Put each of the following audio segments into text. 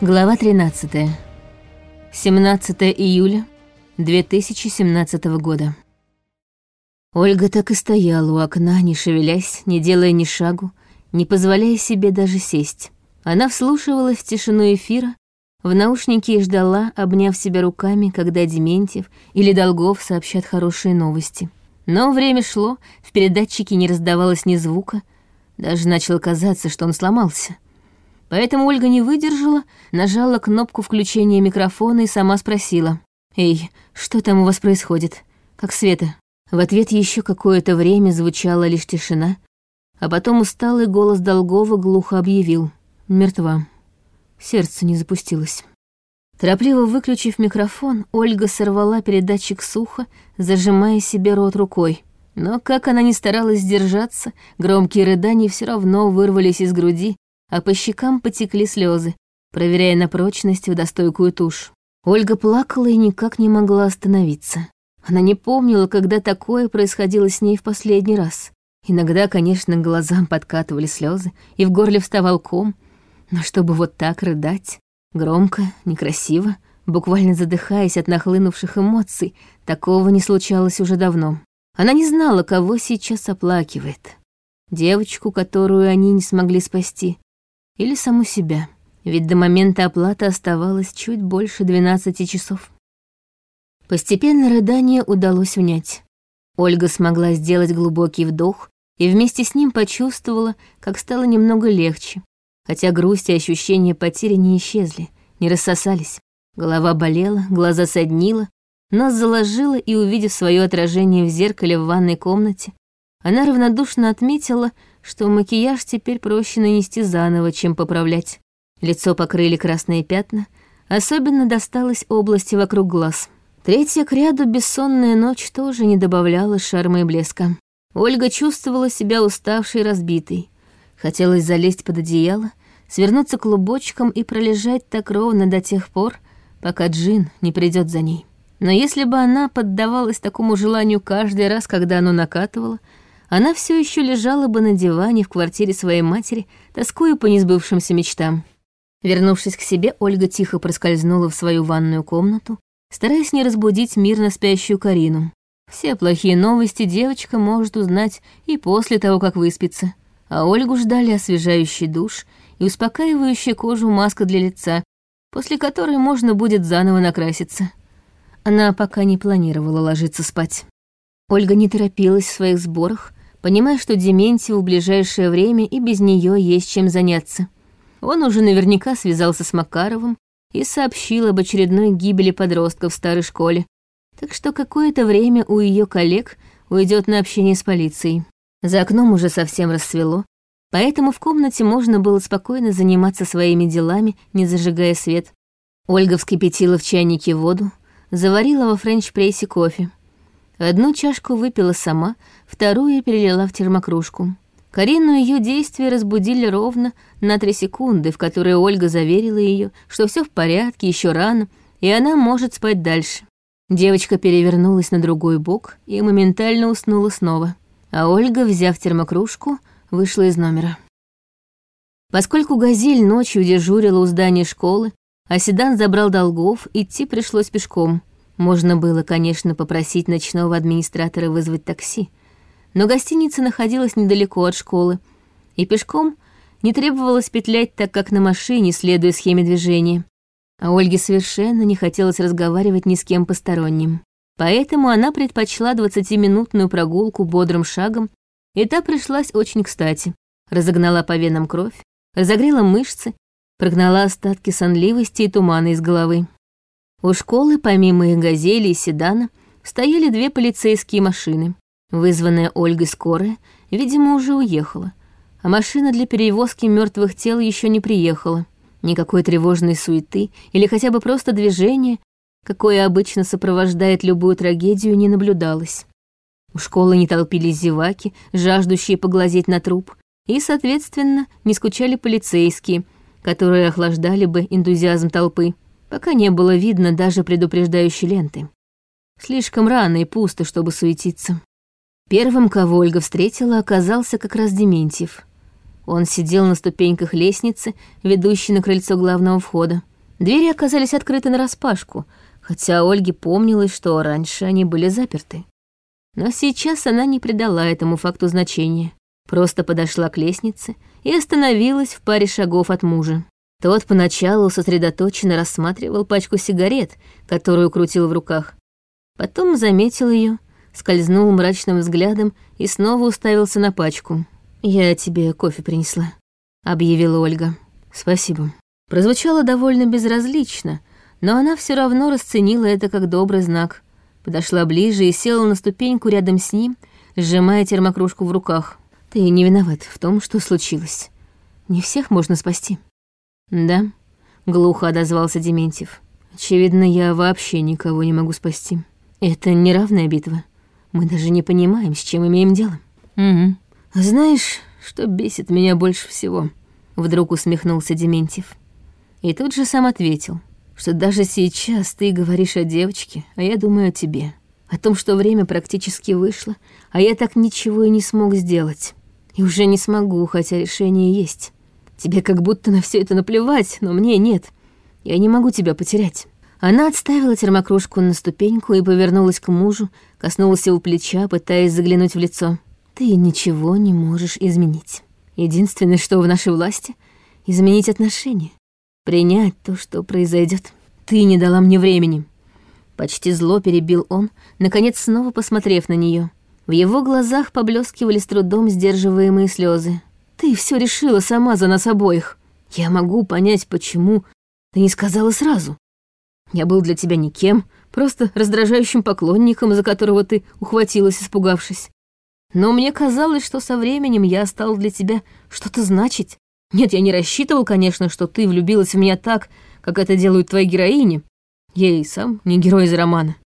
Глава 13. 17 июля 2017 года. Ольга так и стояла у окна, не шевелясь, не делая ни шагу, не позволяя себе даже сесть. Она вслушивалась в тишину эфира, в наушники и ждала, обняв себя руками, когда Дементьев или Долгов сообщат хорошие новости. Но время шло, в передатчике не раздавалось ни звука, даже начало казаться, что он сломался. Поэтому Ольга не выдержала, нажала кнопку включения микрофона и сама спросила. «Эй, что там у вас происходит? Как Света?» В ответ еще какое-то время звучала лишь тишина, а потом усталый голос Долгова глухо объявил. «Мертва. Сердце не запустилось». Торопливо выключив микрофон, Ольга сорвала передатчик сухо, зажимая себе рот рукой. Но как она ни старалась сдержаться, громкие рыдания все равно вырвались из груди, а по щекам потекли слезы, проверяя на прочность водостойкую тушь. Ольга плакала и никак не могла остановиться. Она не помнила, когда такое происходило с ней в последний раз. Иногда, конечно, глазам подкатывали слезы, и в горле вставал ком, но чтобы вот так рыдать, громко, некрасиво, буквально задыхаясь от нахлынувших эмоций, такого не случалось уже давно. Она не знала, кого сейчас оплакивает. Девочку, которую они не смогли спасти, или саму себя. Ведь до момента оплаты оставалось чуть больше 12 часов. Постепенно рыдание удалось унять. Ольга смогла сделать глубокий вдох и вместе с ним почувствовала, как стало немного легче, хотя грусть и ощущения потери не исчезли, не рассосались. Голова болела, глаза соднила, нос заложила и, увидев свое отражение в зеркале в ванной комнате, она равнодушно отметила, что макияж теперь проще нанести заново, чем поправлять. Лицо покрыли красные пятна, особенно досталось области вокруг глаз. Третья к ряду бессонная ночь тоже не добавляла шарма и блеска. Ольга чувствовала себя уставшей и разбитой. Хотелось залезть под одеяло, свернуться клубочком и пролежать так ровно до тех пор, пока Джин не придет за ней. Но если бы она поддавалась такому желанию каждый раз, когда оно накатывало, она все еще лежала бы на диване в квартире своей матери, тоскуя по несбывшимся мечтам. Вернувшись к себе, Ольга тихо проскользнула в свою ванную комнату, стараясь не разбудить мирно спящую Карину. Все плохие новости девочка может узнать и после того, как выспится. А Ольгу ждали освежающий душ и успокаивающая кожу маска для лица, после которой можно будет заново накраситься. Она пока не планировала ложиться спать. Ольга не торопилась в своих сборах, понимая, что Дементьеву в ближайшее время и без нее есть чем заняться. Он уже наверняка связался с Макаровым и сообщил об очередной гибели подростка в старой школе, так что какое-то время у ее коллег уйдет на общение с полицией. За окном уже совсем рассвело, поэтому в комнате можно было спокойно заниматься своими делами, не зажигая свет. Ольга вскипятила в чайнике воду, заварила во френч-прессе кофе. Одну чашку выпила сама, вторую перелила в термокружку. Карину ее действия разбудили ровно на три секунды, в которые Ольга заверила ее, что все в порядке, еще рано, и она может спать дальше. Девочка перевернулась на другой бок и моментально уснула снова. А Ольга, взяв термокружку, вышла из номера. Поскольку Газель ночью дежурила у здания школы, а седан забрал долгов, идти пришлось пешком — можно было, конечно, попросить ночного администратора вызвать такси, но гостиница находилась недалеко от школы, и пешком не требовалось петлять так, как на машине, следуя схеме движения. А Ольге совершенно не хотелось разговаривать ни с кем посторонним. Поэтому она предпочла двадцатиминутную прогулку бодрым шагом, и та пришлась очень кстати. Разогнала по венам кровь, разогрела мышцы, прогнала остатки сонливости и тумана из головы. У школы, помимо их газели и седана, стояли две полицейские машины. Вызванная Ольгой скорая, видимо, уже уехала, а машина для перевозки мертвых тел еще не приехала. Никакой тревожной суеты или хотя бы просто движения, какое обычно сопровождает любую трагедию, не наблюдалось. У школы не толпились зеваки, жаждущие поглазеть на труп, и, соответственно, не скучали полицейские, которые охлаждали бы энтузиазм толпы пока не было видно даже предупреждающей ленты. Слишком рано и пусто, чтобы суетиться. Первым, кого Ольга встретила, оказался как раз Дементьев. Он сидел на ступеньках лестницы, ведущей на крыльцо главного входа. Двери оказались открыты нараспашку, хотя Ольге помнилось, что раньше они были заперты. Но сейчас она не придала этому факту значения. Просто подошла к лестнице и остановилась в паре шагов от мужа. Тот поначалу сосредоточенно рассматривал пачку сигарет, которую крутил в руках. Потом заметил ее, скользнул мрачным взглядом и снова уставился на пачку. «Я тебе кофе принесла», — объявила Ольга. «Спасибо». Прозвучало довольно безразлично, но она все равно расценила это как добрый знак. Подошла ближе и села на ступеньку рядом с ним, сжимая термокружку в руках. «Ты не виноват в том, что случилось. Не всех можно спасти». «Да», — глухо отозвался Дементьев. «Очевидно, я вообще никого не могу спасти. Это неравная битва. Мы даже не понимаем, с чем имеем дело». «Угу. Знаешь, что бесит меня больше всего?» Вдруг усмехнулся Дементьев. И тут же сам ответил, что даже сейчас ты говоришь о девочке, а я думаю о тебе. О том, что время практически вышло, а я так ничего и не смог сделать. И уже не смогу, хотя решение есть. Тебе как будто на все это наплевать, но мне нет. Я не могу тебя потерять». Она отставила термокружку на ступеньку и повернулась к мужу, коснулась его плеча, пытаясь заглянуть в лицо. «Ты ничего не можешь изменить. Единственное, что в нашей власти — изменить отношения, принять то, что произойдет. Ты не дала мне времени». Почти зло перебил он, наконец снова посмотрев на нее. В его глазах поблескивали с трудом сдерживаемые слезы. Ты все решила сама за нас обоих. Я могу понять, почему ты не сказала сразу. Я был для тебя никем, просто раздражающим поклонником, за которого ты ухватилась, испугавшись. Но мне казалось, что со временем я стал для тебя что-то значить. Нет, я не рассчитывал, конечно, что ты влюбилась в меня так, как это делают твои героини. Я и сам не герой из романа.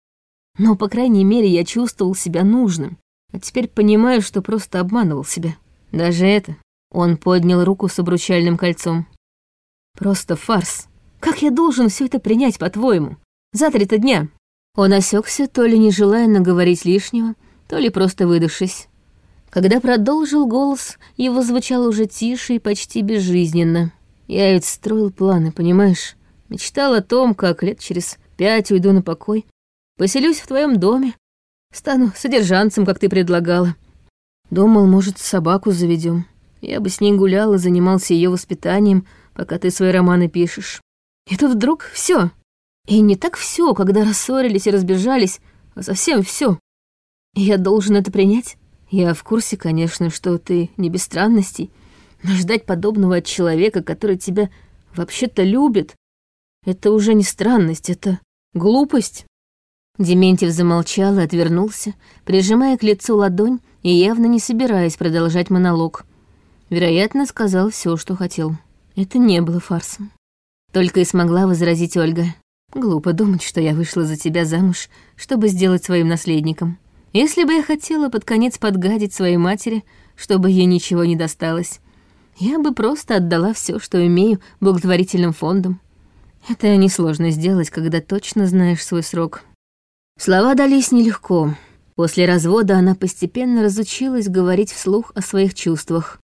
Но, по крайней мере, я чувствовал себя нужным. А теперь понимаю, что просто обманывал себя. Даже это он поднял руку с обручальным кольцом. «Просто фарс. Как я должен все это принять, по-твоему? За три-то дня?» Он осекся, то ли не желая наговорить лишнего, то ли просто выдохшись. Когда продолжил голос, его звучал уже тише и почти безжизненно. «Я ведь строил планы, понимаешь? Мечтал о том, как лет через пять уйду на покой, поселюсь в твоем доме, стану содержанцем, как ты предлагала. Думал, может, собаку заведем. Я бы с ней гулял и занимался ее воспитанием, пока ты свои романы пишешь. И тут вдруг все. И не так все, когда рассорились и разбежались, а совсем все. Я должен это принять? Я в курсе, конечно, что ты не без странностей, но ждать подобного от человека, который тебя вообще-то любит, это уже не странность, это глупость. Дементьев замолчал и отвернулся, прижимая к лицу ладонь и явно не собираясь продолжать монолог. Вероятно, сказал все, что хотел. Это не было фарсом. Только и смогла возразить Ольга. Глупо думать, что я вышла за тебя замуж, чтобы сделать своим наследником. Если бы я хотела под конец подгадить своей матери, чтобы ей ничего не досталось, я бы просто отдала все, что имею, благотворительным фондам. Это несложно сделать, когда точно знаешь свой срок. Слова дались нелегко. После развода она постепенно разучилась говорить вслух о своих чувствах.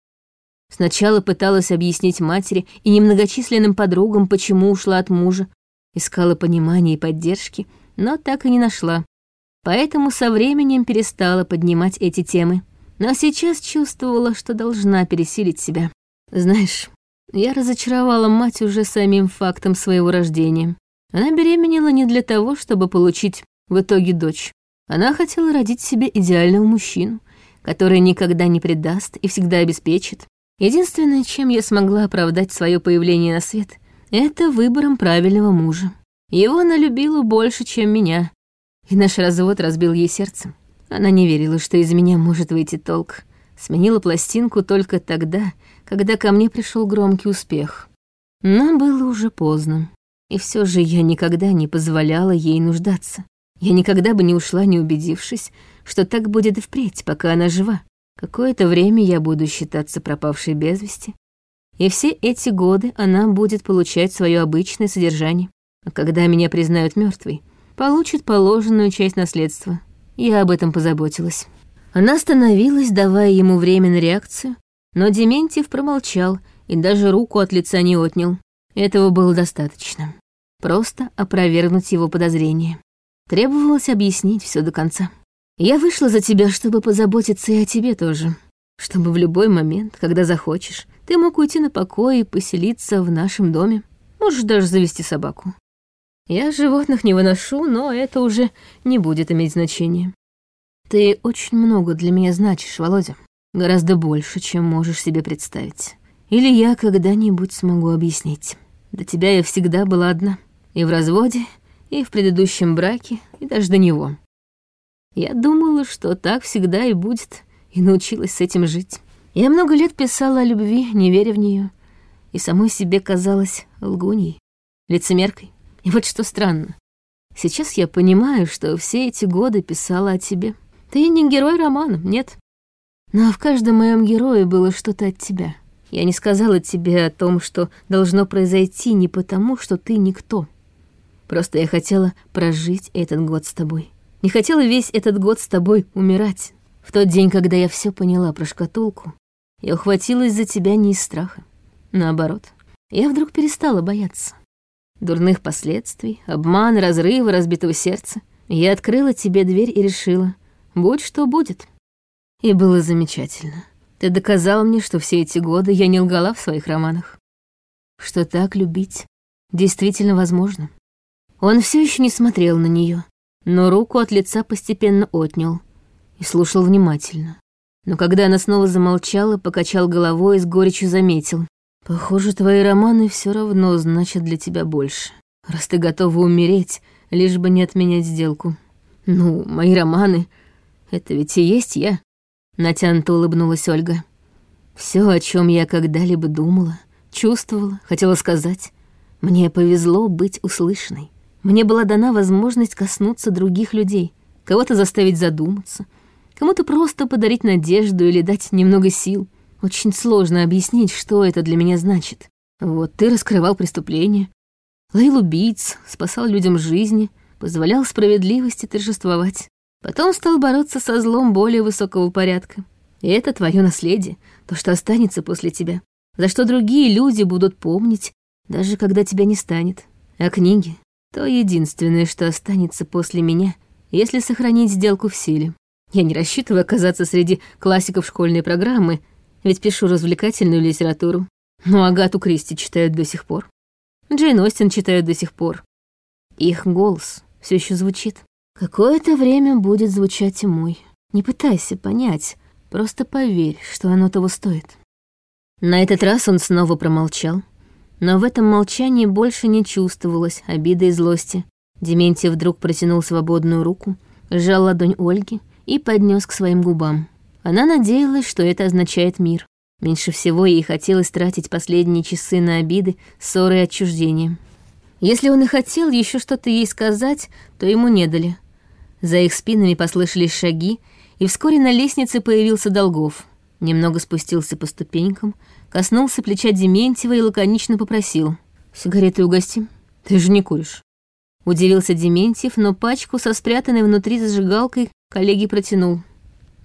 Сначала пыталась объяснить матери и немногочисленным подругам, почему ушла от мужа, искала понимания и поддержки, но так и не нашла. Поэтому со временем перестала поднимать эти темы. Но сейчас чувствовала, что должна пересилить себя. Знаешь, я разочаровала мать уже самим фактом своего рождения. Она беременела не для того, чтобы получить в итоге дочь. Она хотела родить себе идеального мужчину, который никогда не предаст и всегда обеспечит, Единственное, чем я смогла оправдать свое появление на свет, это выбором правильного мужа. Его она любила больше, чем меня, и наш развод разбил ей сердце. Она не верила, что из меня может выйти толк. Сменила пластинку только тогда, когда ко мне пришел громкий успех. Но было уже поздно. И все же я никогда не позволяла ей нуждаться. Я никогда бы не ушла, не убедившись, что так будет и впредь, пока она жива. Какое-то время я буду считаться пропавшей без вести, и все эти годы она будет получать свое обычное содержание. А когда меня признают мертвой, получит положенную часть наследства. Я об этом позаботилась. Она остановилась, давая ему время на реакцию, Но Дементьев промолчал и даже руку от лица не отнял. Этого было достаточно. Просто опровергнуть его подозрения. Требовалось объяснить все до конца. Я вышла за тебя, чтобы позаботиться и о тебе тоже. Чтобы в любой момент, когда захочешь, ты мог уйти на покой и поселиться в нашем доме. Можешь даже завести собаку. Я животных не выношу, но это уже не будет иметь значения. Ты очень много для меня значишь, Володя. Гораздо больше, чем можешь себе представить. Или я когда-нибудь смогу объяснить. До тебя я всегда была одна. И в разводе, и в предыдущем браке, и даже до него. Я думала, что так всегда и будет, и научилась с этим жить. Я много лет писала о любви, не веря в нее, и самой себе казалась лгуньей, лицемеркой. И вот что странно. Сейчас я понимаю, что все эти годы писала о тебе. Ты не герой романа, нет. Но в каждом моем герое было что-то от тебя. Я не сказала тебе о том, что должно произойти не потому, что ты никто. Просто я хотела прожить этот год с тобой. Не хотела весь этот год с тобой умирать. В тот день, когда я все поняла про шкатулку, я ухватилась за тебя не из страха. Наоборот, я вдруг перестала бояться. Дурных последствий, обмана, разрыва, разбитого сердца. Я открыла тебе дверь и решила, будь что будет. И было замечательно. Ты доказал мне, что все эти годы я не лгала в своих романах. Что так любить действительно возможно. Он все еще не смотрел на нее, но руку от лица постепенно отнял и слушал внимательно. Но когда она снова замолчала, покачал головой и с горечью заметил. «Похоже, твои романы все равно значат для тебя больше, раз ты готова умереть, лишь бы не отменять сделку. Ну, мои романы — это ведь и есть я». Натянуто улыбнулась Ольга. Все, о чем я когда-либо думала, чувствовала, хотела сказать, мне повезло быть услышанной. Мне была дана возможность коснуться других людей, кого-то заставить задуматься, кому-то просто подарить надежду или дать немного сил. Очень сложно объяснить, что это для меня значит. Вот ты раскрывал преступления, ловил убийц, спасал людям жизни, позволял справедливости торжествовать. Потом стал бороться со злом более высокого порядка. И это твое наследие, то, что останется после тебя, за что другие люди будут помнить, даже когда тебя не станет. А книги то единственное, что останется после меня, если сохранить сделку в силе. Я не рассчитываю оказаться среди классиков школьной программы, ведь пишу развлекательную литературу. Но Агату Кристи читают до сих пор. Джейн Остин читают до сих пор. Их голос все еще звучит. Какое-то время будет звучать и мой. Не пытайся понять, просто поверь, что оно того стоит. На этот раз он снова промолчал, но в этом молчании больше не чувствовалось обиды и злости. Дементьев вдруг протянул свободную руку, сжал ладонь Ольги и поднес к своим губам. Она надеялась, что это означает мир. Меньше всего ей хотелось тратить последние часы на обиды, ссоры и отчуждение. Если он и хотел еще что-то ей сказать, то ему не дали. За их спинами послышались шаги, и вскоре на лестнице появился Долгов. Немного спустился по ступенькам, коснулся плеча Дементьева и лаконично попросил. «Сигареты угости? Ты же не куришь». Удивился Дементьев, но пачку со спрятанной внутри зажигалкой коллеги протянул.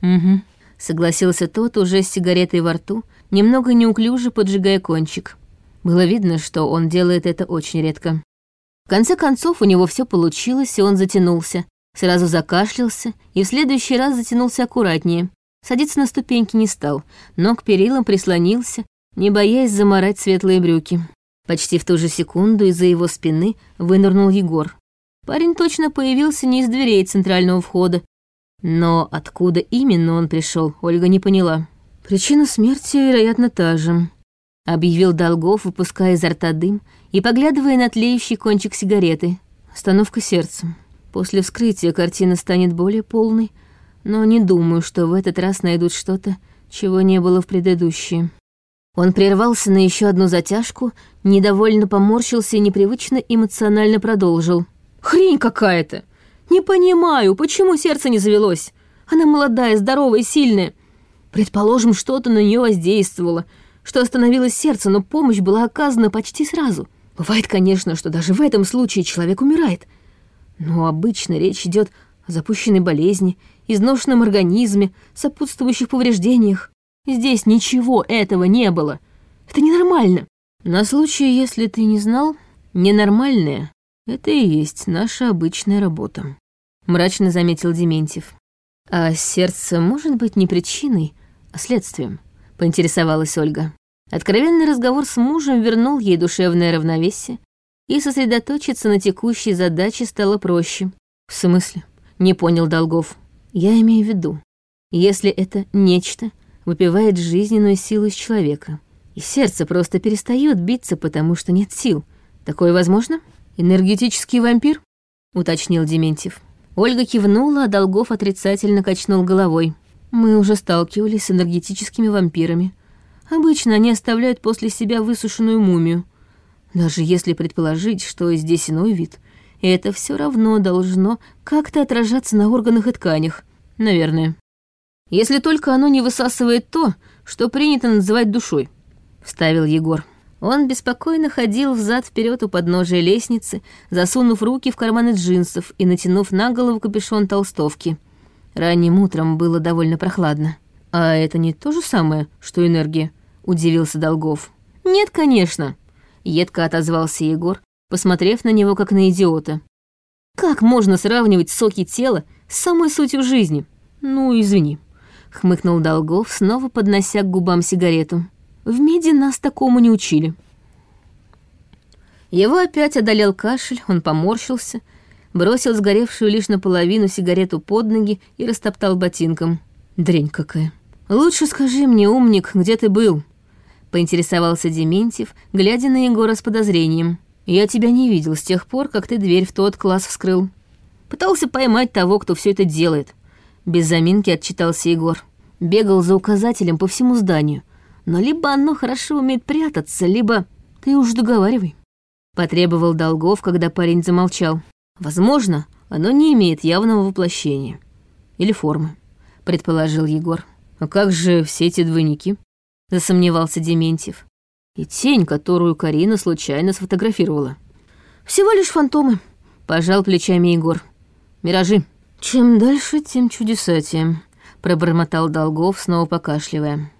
«Угу», — согласился тот уже с сигаретой во рту, немного неуклюже поджигая кончик. Было видно, что он делает это очень редко. В конце концов, у него все получилось, и он затянулся, сразу закашлялся и в следующий раз затянулся аккуратнее. Садиться на ступеньки не стал, но к перилам прислонился, не боясь заморать светлые брюки. Почти в ту же секунду из-за его спины вынырнул Егор. Парень точно появился не из дверей центрального входа, но откуда именно он пришел, Ольга не поняла. Причина смерти, вероятно, та же, объявил Долгов, выпуская изо рта дым и поглядывая на тлеющий кончик сигареты. Остановка сердца. После вскрытия картина станет более полной, но не думаю, что в этот раз найдут что-то, чего не было в предыдущие. Он прервался на еще одну затяжку, недовольно поморщился и непривычно эмоционально продолжил. «Хрень какая-то! Не понимаю, почему сердце не завелось? Она молодая, здоровая, сильная. Предположим, что-то на нее воздействовало, что остановилось сердце, но помощь была оказана почти сразу. Бывает, конечно, что даже в этом случае человек умирает. Но обычно речь идет о запущенной болезни, изношенном организме, сопутствующих повреждениях. Здесь ничего этого не было. Это ненормально. На случай, если ты не знал, ненормальное — это и есть наша обычная работа. Мрачно заметил Дементьев. А сердце может быть не причиной, а следствием, поинтересовалась Ольга. Откровенный разговор с мужем вернул ей душевное равновесие, и сосредоточиться на текущей задаче стало проще. В смысле? Не понял Долгов. Я имею в виду, если это нечто выпивает жизненную силу из человека, и сердце просто перестает биться, потому что нет сил. Такое возможно? Энергетический вампир? уточнил Дементьев. Ольга кивнула, а Долгов отрицательно качнул головой. Мы уже сталкивались с энергетическими вампирами. Обычно они оставляют после себя высушенную мумию. Даже если предположить, что здесь иной вид, это все равно должно как-то отражаться на органах и тканях. Наверное. Если только оно не высасывает то, что принято называть душой, вставил Егор. Он беспокойно ходил взад вперед у подножия лестницы, засунув руки в карманы джинсов и натянув на голову капюшон толстовки. Ранним утром было довольно прохладно. «А это не то же самое, что энергия?» — удивился Долгов. «Нет, конечно», — едко отозвался Егор, посмотрев на него как на идиота. «Как можно сравнивать соки тела с самой сутью жизни? Ну, извини», — хмыкнул Долгов, снова поднося к губам сигарету. В меди нас такому не учили. Его опять одолел кашель, он поморщился, бросил сгоревшую лишь наполовину сигарету под ноги и растоптал ботинком. Дрень какая. «Лучше скажи мне, умник, где ты был?» Поинтересовался Дементьев, глядя на Егора с подозрением. «Я тебя не видел с тех пор, как ты дверь в тот класс вскрыл. Пытался поймать того, кто все это делает». Без заминки отчитался Егор. Бегал за указателем по всему зданию, но либо оно хорошо умеет прятаться, либо... Ты уж договаривай. Потребовал долгов, когда парень замолчал. Возможно, оно не имеет явного воплощения. Или формы, предположил Егор. А как же все эти двойники? Засомневался Дементьев. И тень, которую Карина случайно сфотографировала. Всего лишь фантомы, пожал плечами Егор. Миражи. Чем дальше, тем чудесатее, пробормотал Долгов, снова покашливая.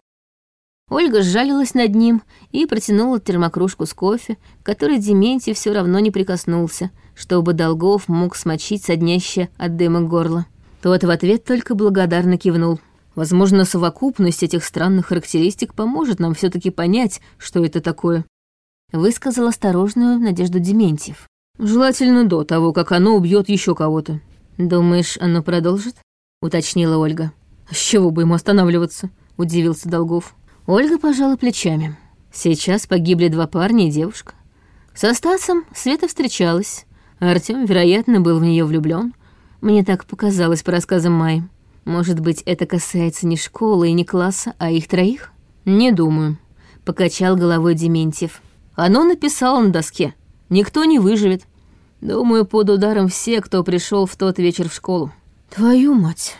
Ольга сжалилась над ним и протянула термокружку с кофе, который Дементьев все равно не прикоснулся, чтобы Долгов мог смочить соднящее от дыма горло. Тот в ответ только благодарно кивнул. Возможно, совокупность этих странных характеристик поможет нам все таки понять, что это такое. Высказал осторожную Надежду Дементьев. Желательно до того, как оно убьет еще кого-то. Думаешь, оно продолжит? уточнила Ольга. С чего бы ему останавливаться? удивился Долгов. Ольга пожала плечами. Сейчас погибли два парня и девушка. Со Стасом Света встречалась. Артём, вероятно, был в нее влюблён. Мне так показалось по рассказам Майи. Может быть, это касается не школы и не класса, а их троих? Не думаю. Покачал головой Дементьев. Оно написало на доске. Никто не выживет. Думаю, под ударом все, кто пришел в тот вечер в школу. Твою мать,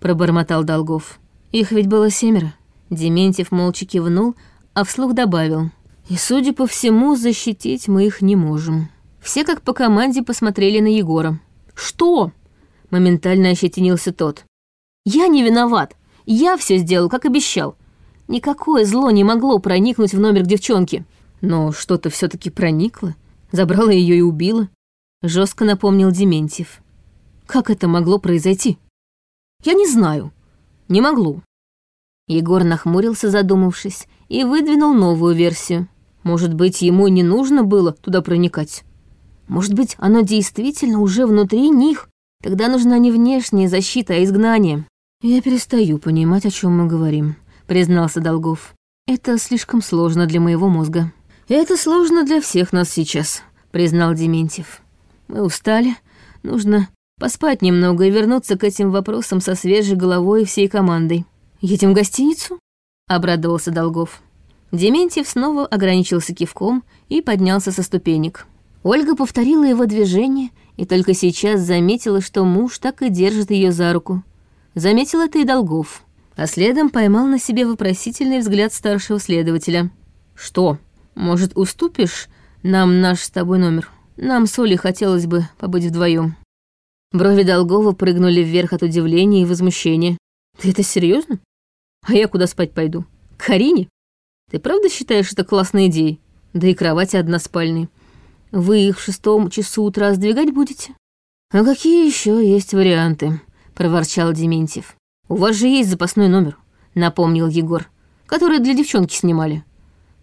пробормотал Долгов. Их ведь было семеро. Дементьев молча кивнул, а вслух добавил. «И, судя по всему, защитить мы их не можем». Все как по команде посмотрели на Егора. «Что?» — моментально ощетинился тот. «Я не виноват. Я все сделал, как обещал. Никакое зло не могло проникнуть в номер к девчонке. Но что-то все таки проникло. Забрало ее и убило. Жестко напомнил Дементьев. Как это могло произойти? Я не знаю. Не могло. Егор нахмурился, задумавшись, и выдвинул новую версию. Может быть, ему не нужно было туда проникать? Может быть, оно действительно уже внутри них? Тогда нужна не внешняя защита, а изгнание. «Я перестаю понимать, о чем мы говорим», — признался Долгов. «Это слишком сложно для моего мозга». «Это сложно для всех нас сейчас», — признал Дементьев. «Мы устали, нужно поспать немного и вернуться к этим вопросам со свежей головой и всей командой». «Едем в гостиницу?» — обрадовался Долгов. Дементьев снова ограничился кивком и поднялся со ступенек. Ольга повторила его движение и только сейчас заметила, что муж так и держит ее за руку. Заметил это и Долгов, а следом поймал на себе вопросительный взгляд старшего следователя. «Что, может, уступишь нам наш с тобой номер? Нам с Олей хотелось бы побыть вдвоем. Брови Долгова прыгнули вверх от удивления и возмущения. «Ты это серьезно? А я куда спать пойду? К Карине? Ты правда считаешь это классной идеей? Да и кровати односпальные. Вы их в шестом часу утра сдвигать будете? А какие еще есть варианты? проворчал Дементьев. У вас же есть запасной номер, напомнил Егор, который для девчонки снимали.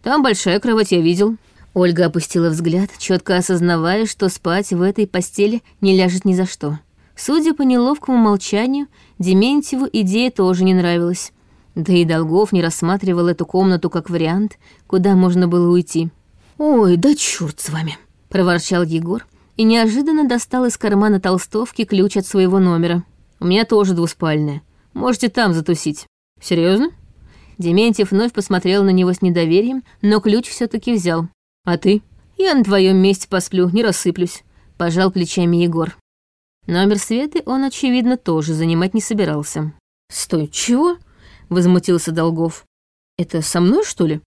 Там большая кровать, я видел. Ольга опустила взгляд, четко осознавая, что спать в этой постели не ляжет ни за что. Судя по неловкому молчанию, Дементьеву идея тоже не нравилась. Да и Долгов не рассматривал эту комнату как вариант, куда можно было уйти. «Ой, да чёрт с вами!» — проворчал Егор и неожиданно достал из кармана толстовки ключ от своего номера. «У меня тоже двуспальная. Можете там затусить». Серьезно? Дементьев вновь посмотрел на него с недоверием, но ключ все таки взял. «А ты?» «Я на твоем месте посплю, не рассыплюсь», — пожал плечами Егор. Номер Светы он, очевидно, тоже занимать не собирался. «Стой, чего?» — возмутился Долгов. «Это со мной, что ли?»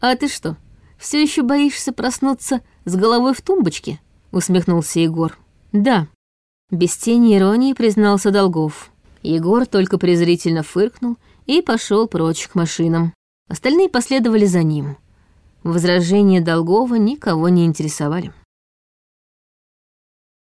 «А ты что, все еще боишься проснуться с головой в тумбочке?» — усмехнулся Егор. «Да», — без тени иронии признался Долгов. Егор только презрительно фыркнул и пошел прочь к машинам. Остальные последовали за ним. Возражения Долгова никого не интересовали.